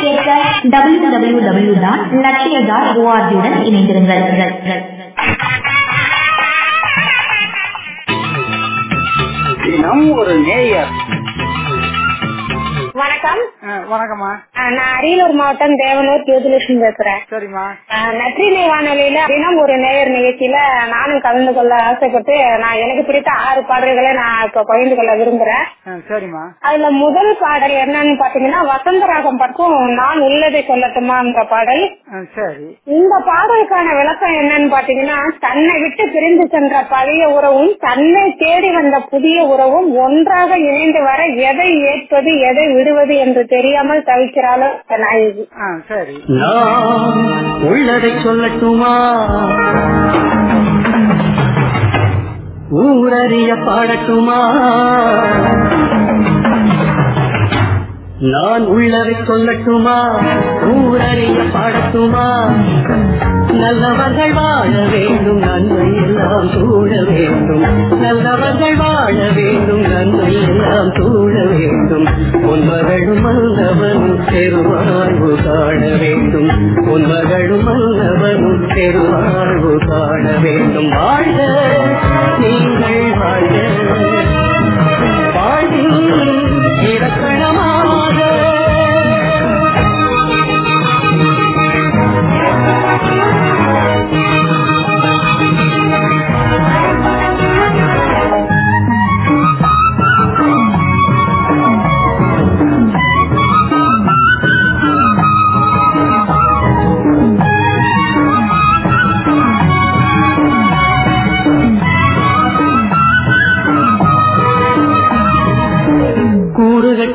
கேட்க W W W dot Lakshya dot ஓஆர்ஜியுடன் இணைந்திருங்கள். தினம் ஒரு நேயர். வணக்கம். வணக்கம்மா. நான் அரியலூர் மாவட்டம் தேவனூர் ஜோதிலட்சுமி பேசுறேன். சரிம்மா. நற்றினை வானொலியில தினம் ஒரு நேயர் நிகழ்ச்சியில நானும் கலந்து கொள்ள ஆசைப்பட்டு நான் எனக்கு பிடித்த ஆறு பாடல்களை நான் இப்ப பகிர்ந்து கொள்ள விரும்புறேன். சரிம்மா. அதுல முதல் பாடல் என்னன்னு பாத்தீங்கன்னா வசந்தராகம் பட்டும் நான் உள்ளதை சொல்லட்டுமான்ற பாடல். சரி. இந்த பாடலுக்கான விளக்கம் என்னன்னு பாத்தீங்கன்னா தன்னை விட்டு பிரிந்து சென்ற பழைய உறவும் தன்னை தேடி வந்த புதிய உறவும் ஒன்றாக இணைந்து வர எதை ஏற்பது எதை விடுவது என்று தெரியாமல் தவிக்கிறாளோ? இந்த நாயகி அஹ், சரி. நான் உள்ளதை சொல்லட்டுமா? ஊரறிய பாடட்டுமா? நான் உள்ளதை சொல்லட்டுமா? ஊரறிய பாடட்டுமா? நல்லவர்கள் வாழ வேண்டும் நன்மை எல்லாம் சூழ வேண்டும். நல்லவர்கள் வாழ வேண்டும் நன்மை எல்லாம் சூழ வேண்டும். உன்மகளும் மன்னவனும் பெருவாழ்வு காண வேண்டும். உன்மகளும் மன்னவனும் பெருவாழ்வு காண வேண்டும். வாழ்க நீங்கள் வாழ்க. வாழ்வில் இலக்கணமாக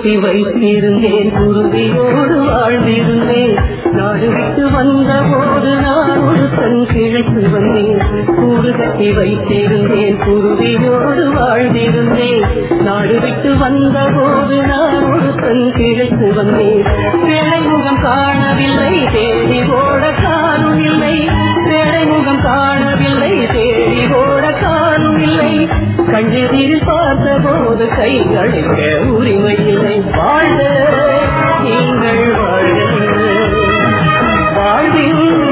கூடு கட்டி வைத்திருந்தேன் குருவியோடு வாழ்ந்திருந்தேன். நாடு விட்டு வந்த போது நான் ஒரு தன் கிழக்கு வந்தேன். கூடு கட்டி வைத்திருந்தேன் குருவியோடு வாழ்ந்திருந்தேன். நாடு விட்டு வந்த போது நான் ஒரு தன் கிழக்கு வந்தேன். வேலை முகம் காணவில்லை தேடி ஓட காணும் இல்லை. வேலை முகம் காணவில்லை தேடி ஓட காணும் இல்லை. கண்ணீரில் பார்த்த போது கைகளுக்க அழைக்க உரிமை வாழ்க. நீங்கள் வாழ்க. வாழ்வில்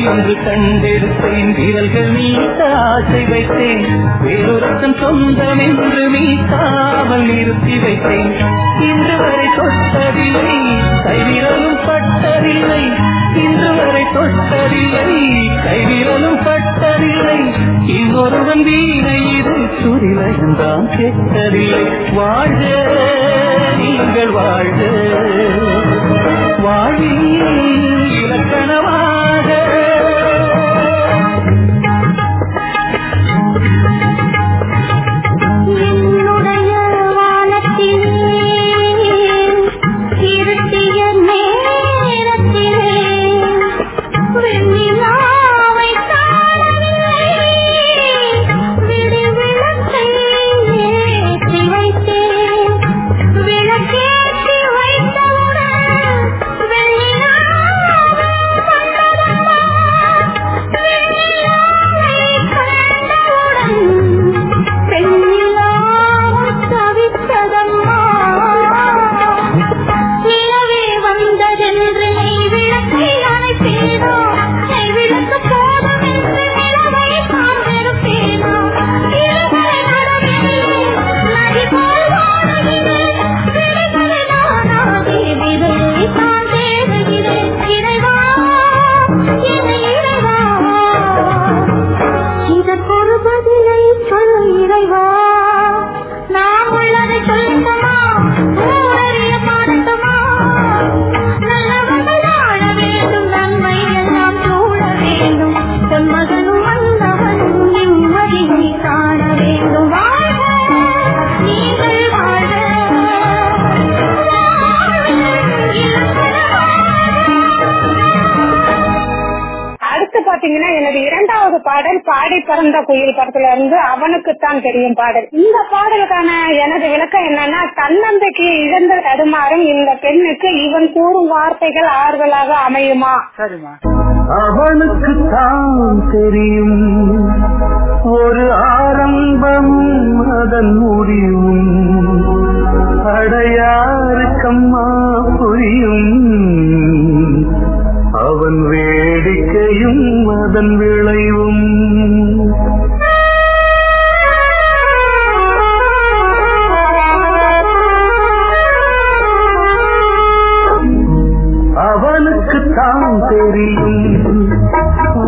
என்று ஒன்று கண்டெடுத்தேன் வீரர்கள் மீட்ட ஆசை வைத்தேன். வேறொருத்தன் சொந்தம் என்று மீட்டாமல் நிறுத்தி வைத்தேன். இன்று வரை தொட்டதில்லை. கைவிரலும் பட்டதில்லை. இன்று வரை தொட்டதில்லை. கைவிரலும் பட்டதில்லை. இன்னொருவன் வீணை இது சுரிலகம் கெட்டதில்லை. வாழ்க நீங்கள் வாழ்க. வாழில் இலக்கணமாக பறந்த குயில் படத்துல இருந்து அவனுக்குத்தான் தெரியும் பாடல். இந்த பாடலுக்கான எனது விளக்கம் என்னன்னா தன்னம்பிக்கையை இழந்து தடுமாறும் இந்த பெண்ணுக்கு இவன் கூறும் வார்த்தைகள் ஆறுதலாக அமையுமா? அவனுக்கு தான் தெரியும். ஒரு ஆரம்பம் அதன் முடிவும். அடையாருக்கம்மா புரியும். அவன் வேடிக்கையும் அதன் விளைவும். தான் தெரியும்.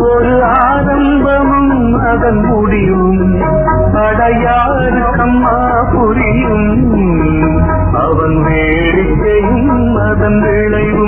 ஒரு ஆரம்பமும் அதன் முடியும். அடையாருக்கம்மா புரியும். அவன் வேடிக்கையும் அதன் விளைவும்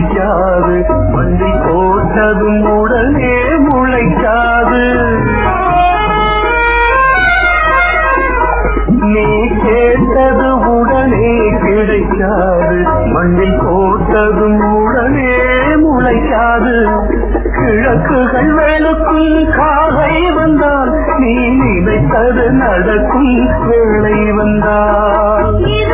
முளைக்காது. வண்டி போட்டதும் உடனே முளைக்காது. நீ கேட்டது உடனே கிடைக்காது. மண்ணில் போட்டதும் உடனே முளைக்காது. கிழக்குகள் வெளுக்கும் காலை வந்தால் நீ நினைத்தது நடக்கும் வேளை வந்தால்.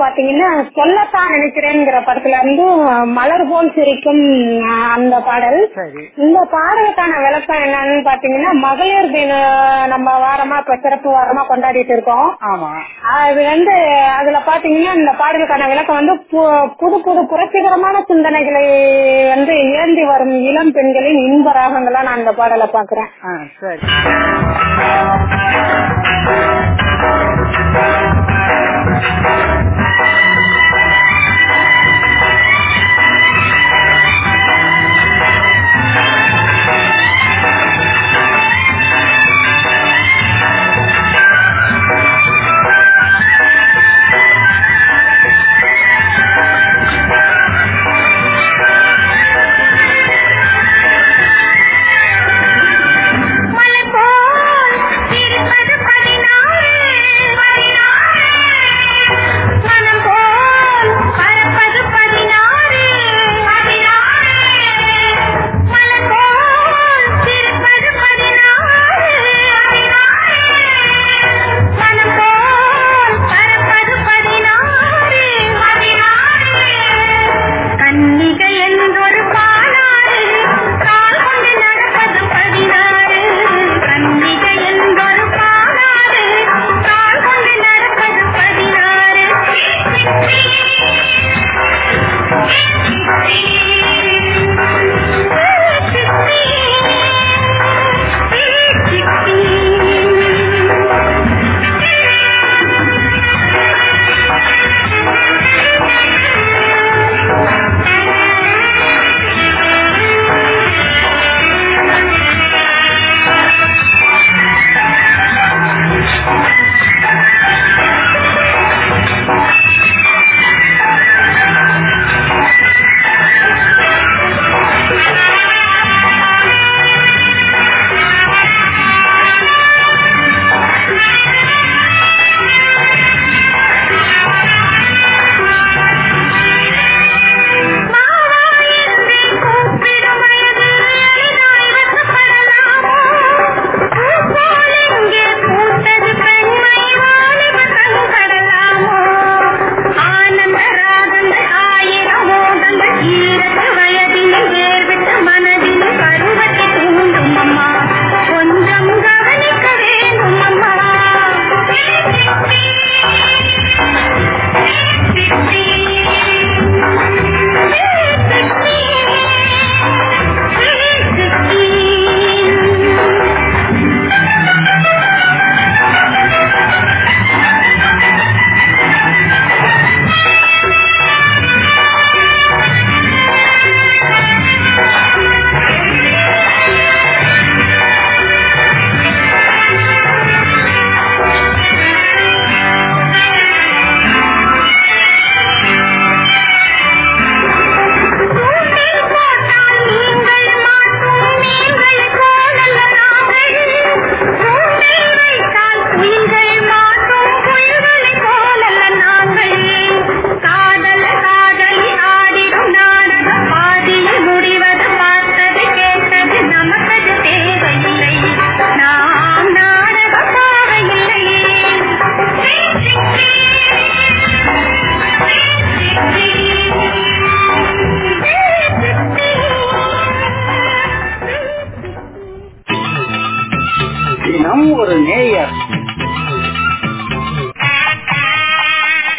பாத்தீங்கன்னா சொல்லத்தான் நினைக்கிறேங்கிற படத்துல இருந்து மலர் போல் சிரிக்கும் அந்த பாடல். சரி. இந்த பாடலுக்கான விளக்கம் என்னன்னு பாத்தீங்கன்னா மகளிர் தின நம்ம வாரமா இப்ப சிறப்பு வாரமா கொண்டாடிட்டு இருக்கோம். ஆமா. அது வந்து அதுல பாத்தீங்கன்னா இந்த பாடலுக்கான விளக்கம் வந்து புது புது புரட்சிகரமான சிந்தனைகளை வந்து ஏந்தி வரும் இளம் பெண்களின் இன்ப ராகங்களா நான் இந்த பாடலை பாக்குறேன். சரி. மலர்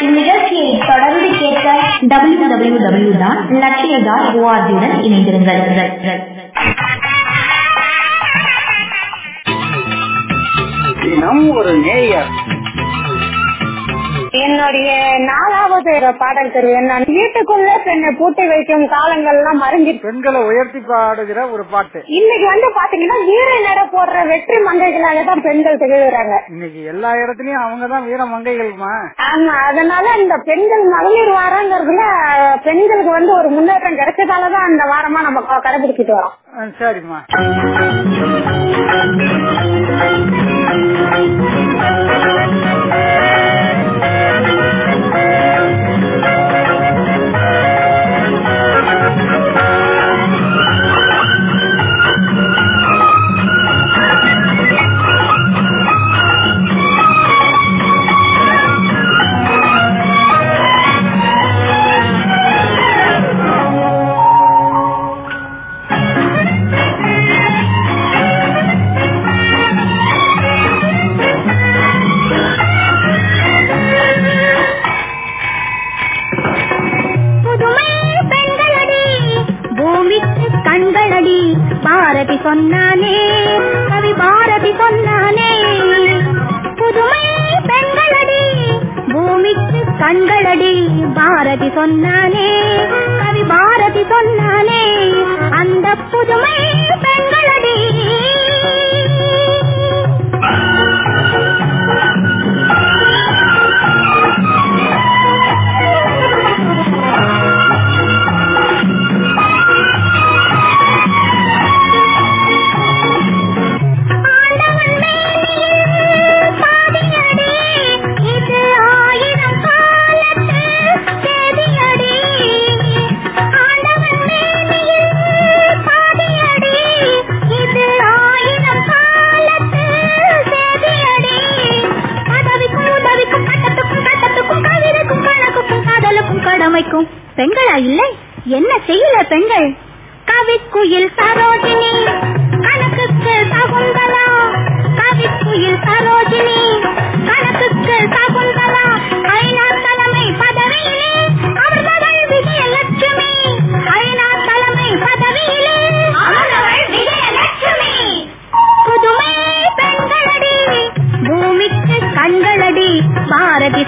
இந்நிகழ்ச்சியை தொடர்ந்து கேட்க டபிள்யூ டபிள்யூ டபிள்யூ தான் லட்சிய டாட் ஓஆர்ஜியுடன் இணைந்திருங்கள். தினம் ஒரு நேயர். என்னுடைய நாலாவது பாடல் தெரிவு என்ன? வீட்டுக்குள்ள பெண்ணை பூட்டி வைக்கும் காலங்கள் எல்லாம் மறைஞ்சி பெண்களை உயர்த்தி பாடுகிற ஒரு பாட்டு. இன்னைக்கு வந்து பாத்தீங்கன்னா வீர நட போடுற வெற்றி மங்கைகளாக தான் பெண்கள் திகழ்கிறாங்க. இன்னைக்கு எல்லா இடத்துலயும் அவங்கதான் வீர மங்கைகளுமா. ஆமா அதனால இந்த பெண்கள் மகளிர் வாரங்கிறதுல பெண்களுக்கு வந்து ஒரு முன்னேற்றம் கிடைச்சதாலதான் அந்த வாரமா நம்ம கடைபிடிச்சிட்டு வரோம். சரிம்மா.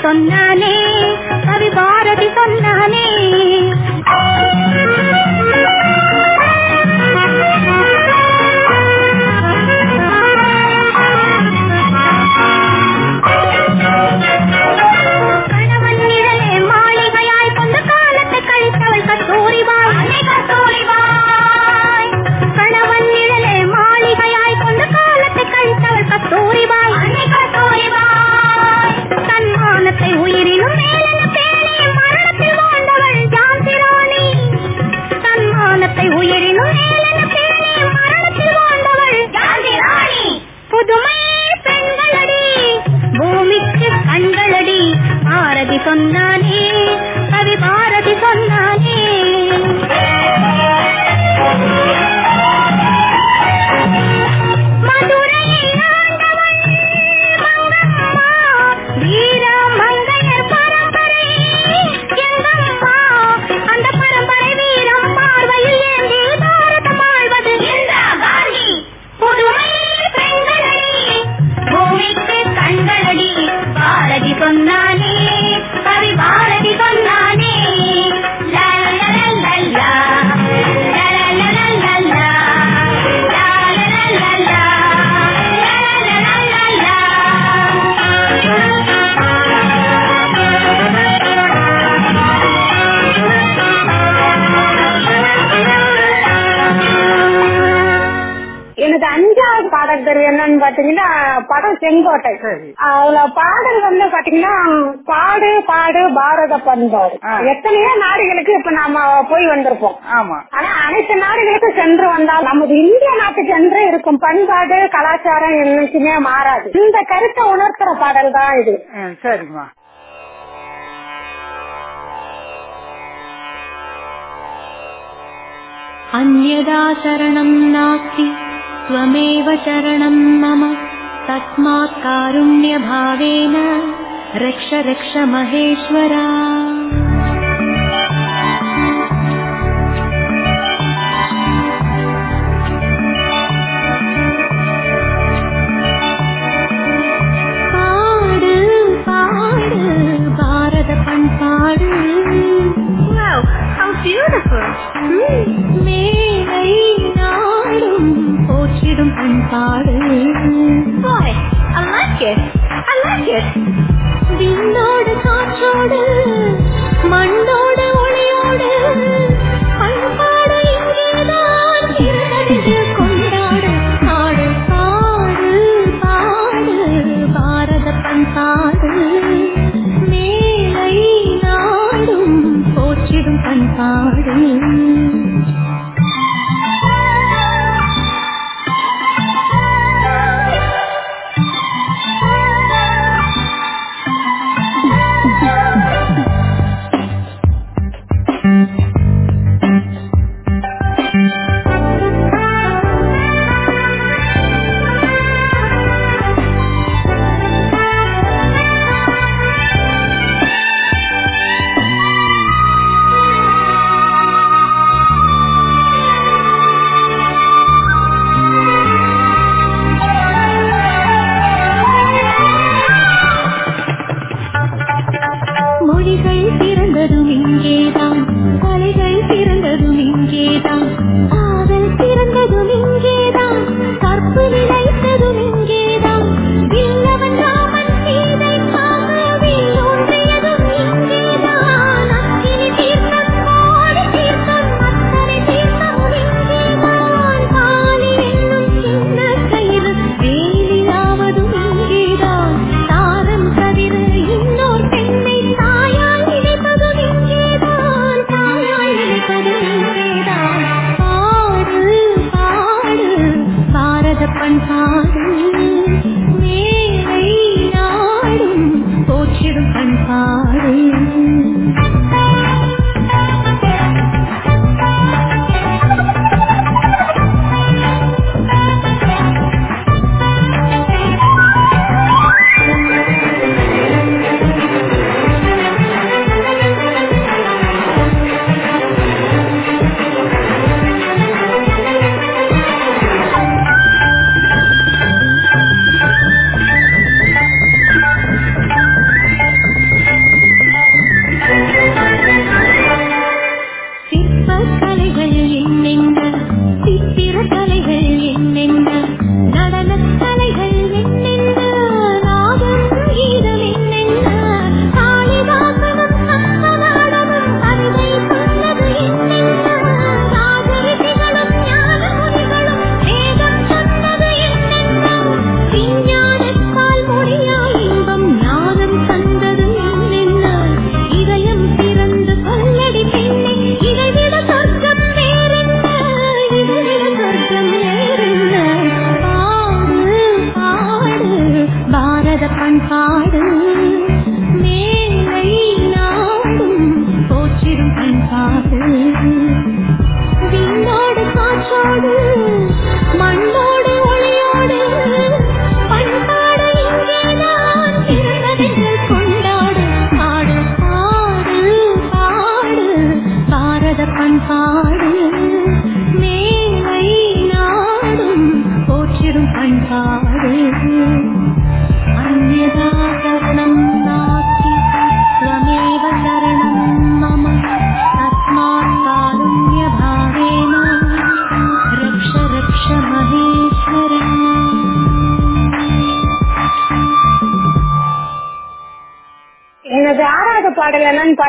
so now பாடல் வந்து பாத்தீங்கன்னா பாடு பாடு பாரத பண்பாடு. எத்தனையோ நாடுகளுக்கு இப்ப நாம போய் வந்திருப்போம். ஆமா. ஆனா அனைத்து நாடுகளுக்கும் சென்று வந்தால் நமது இந்திய நாட்டுக்கு சென்று இருக்கும். பண்பாடு கலாச்சாரம் என்னைக்குமே மாறாது. இந்த கருத்தை உணர்த்துற பாடல் தான் இது. சரிம்மா. அந்யதா சரணம் नास्ति त्वमेव சரணம் मम तस्मात् कारुण्यभावेन रक्ष रक्ष महेश्वरा மேலை நாடும் போற்றிடும் பண்பாடு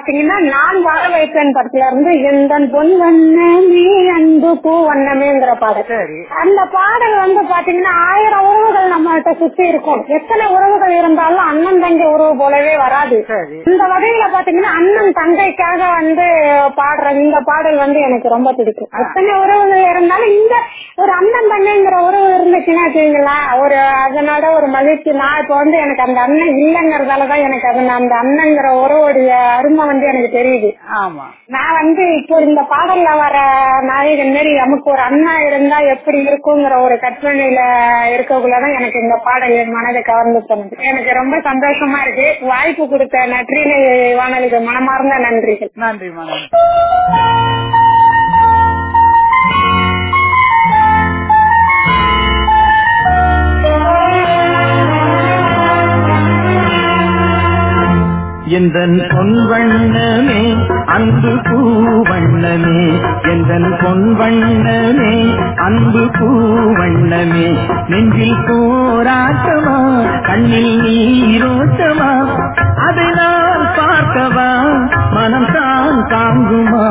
பாத்தீங்கன்னா நான் வாழ வைப்பேன் படத்துல இருந்து எந்த பொன் வண்ணமே அன்பு பூ வண்ணமேங்கிற பாடல். அந்த பாடல் வந்து பாத்தீங்கன்னா ஆயிரம் உறவுகள் நம்மகிட்ட சுத்தி இருக்கும். எத்தனை உறவுகள் இருந்தாலும் அண்ணன் தங்கை உறவு போலவே வராது. இந்த வகையில பாத்தீங்கன்னா அண்ணன் தங்கைக்காக வந்து பாடுற இந்த பாடல் வந்து எனக்கு ரொம்ப பிடிக்கும். அத்தனை உறவுகள் இருந்தாலும் இந்த ஒரு அண்ணன் தங்கைங்கிற உறவு இருந்துச்சுன்னா வச்சுங்களா ஒரு அதனோட ஒரு மகிழ்ச்சி. நான் இப்ப வந்து எனக்கு அந்த அண்ணன் இல்லைங்கிறதாலதான் எனக்கு அது அந்த அண்ணங்கிற உறவுடைய அருமை வந்து எனக்கு தெரியுது. ஆமா. நான் வந்து இப்போ இந்த பாடல்ல வர நாயகன் மாரி நமக்கு ஒரு அண்ணா இருந்தா எப்படி இருக்குங்கிற ஒரு கற்பனையில இருக்கக்குள்ளதான் எனக்கு இந்த பாடல் என் மனதை கவர்ந்து போனது. எனக்கு ரொம்ப சந்தோஷமா இருக்கு. வாய்ப்பு கொடுத்த நற்றினை வானொலிக்கு மனமார்ந்த நன்றிகள். நன்றி எந்தன் பொன் வண்ணமே அன்பு பூவண்ணமே எந்தன் பொன் வண்ணமே அன்பு பூவண்ணமே நெஞ்சில் போராட்டமா கண்ணில் நீரோட்டமா அதை நான் பார்க்கவா மனம் தான் தாங்குமா.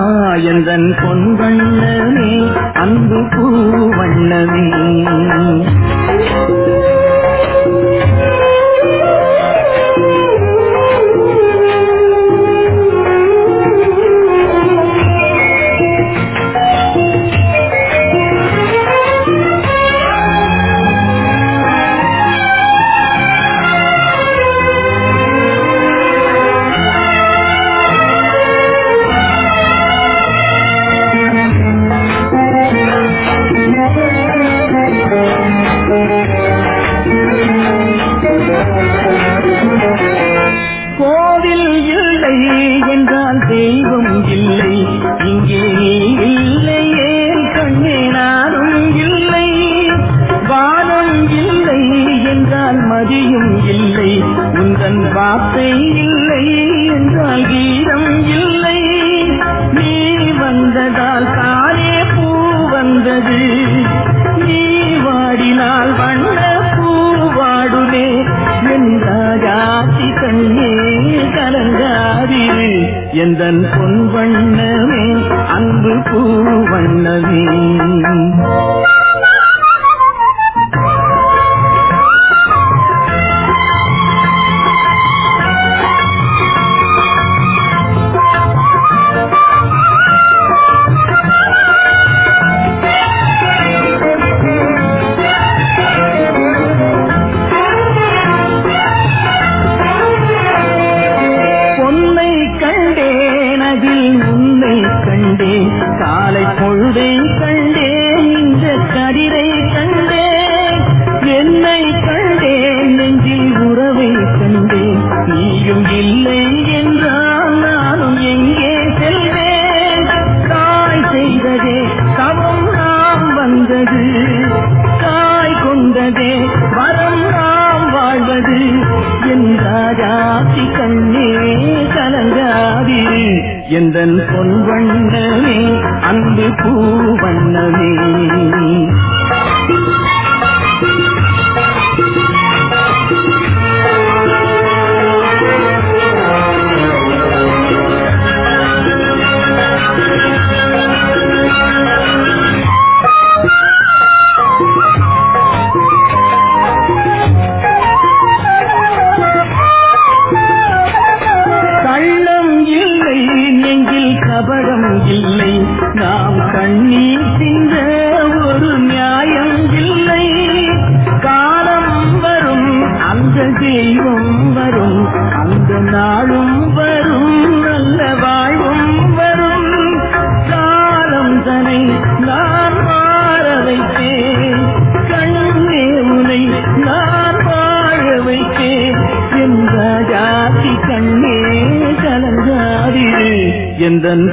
எந்தன் பொன் வண்ணமே அன்பு பூவண்ணமே எந்தன் பொன் வண்ணமே அன்பு பூ வண்ணமே. எந்தன் எந்தன் பொன்